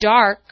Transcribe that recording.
dark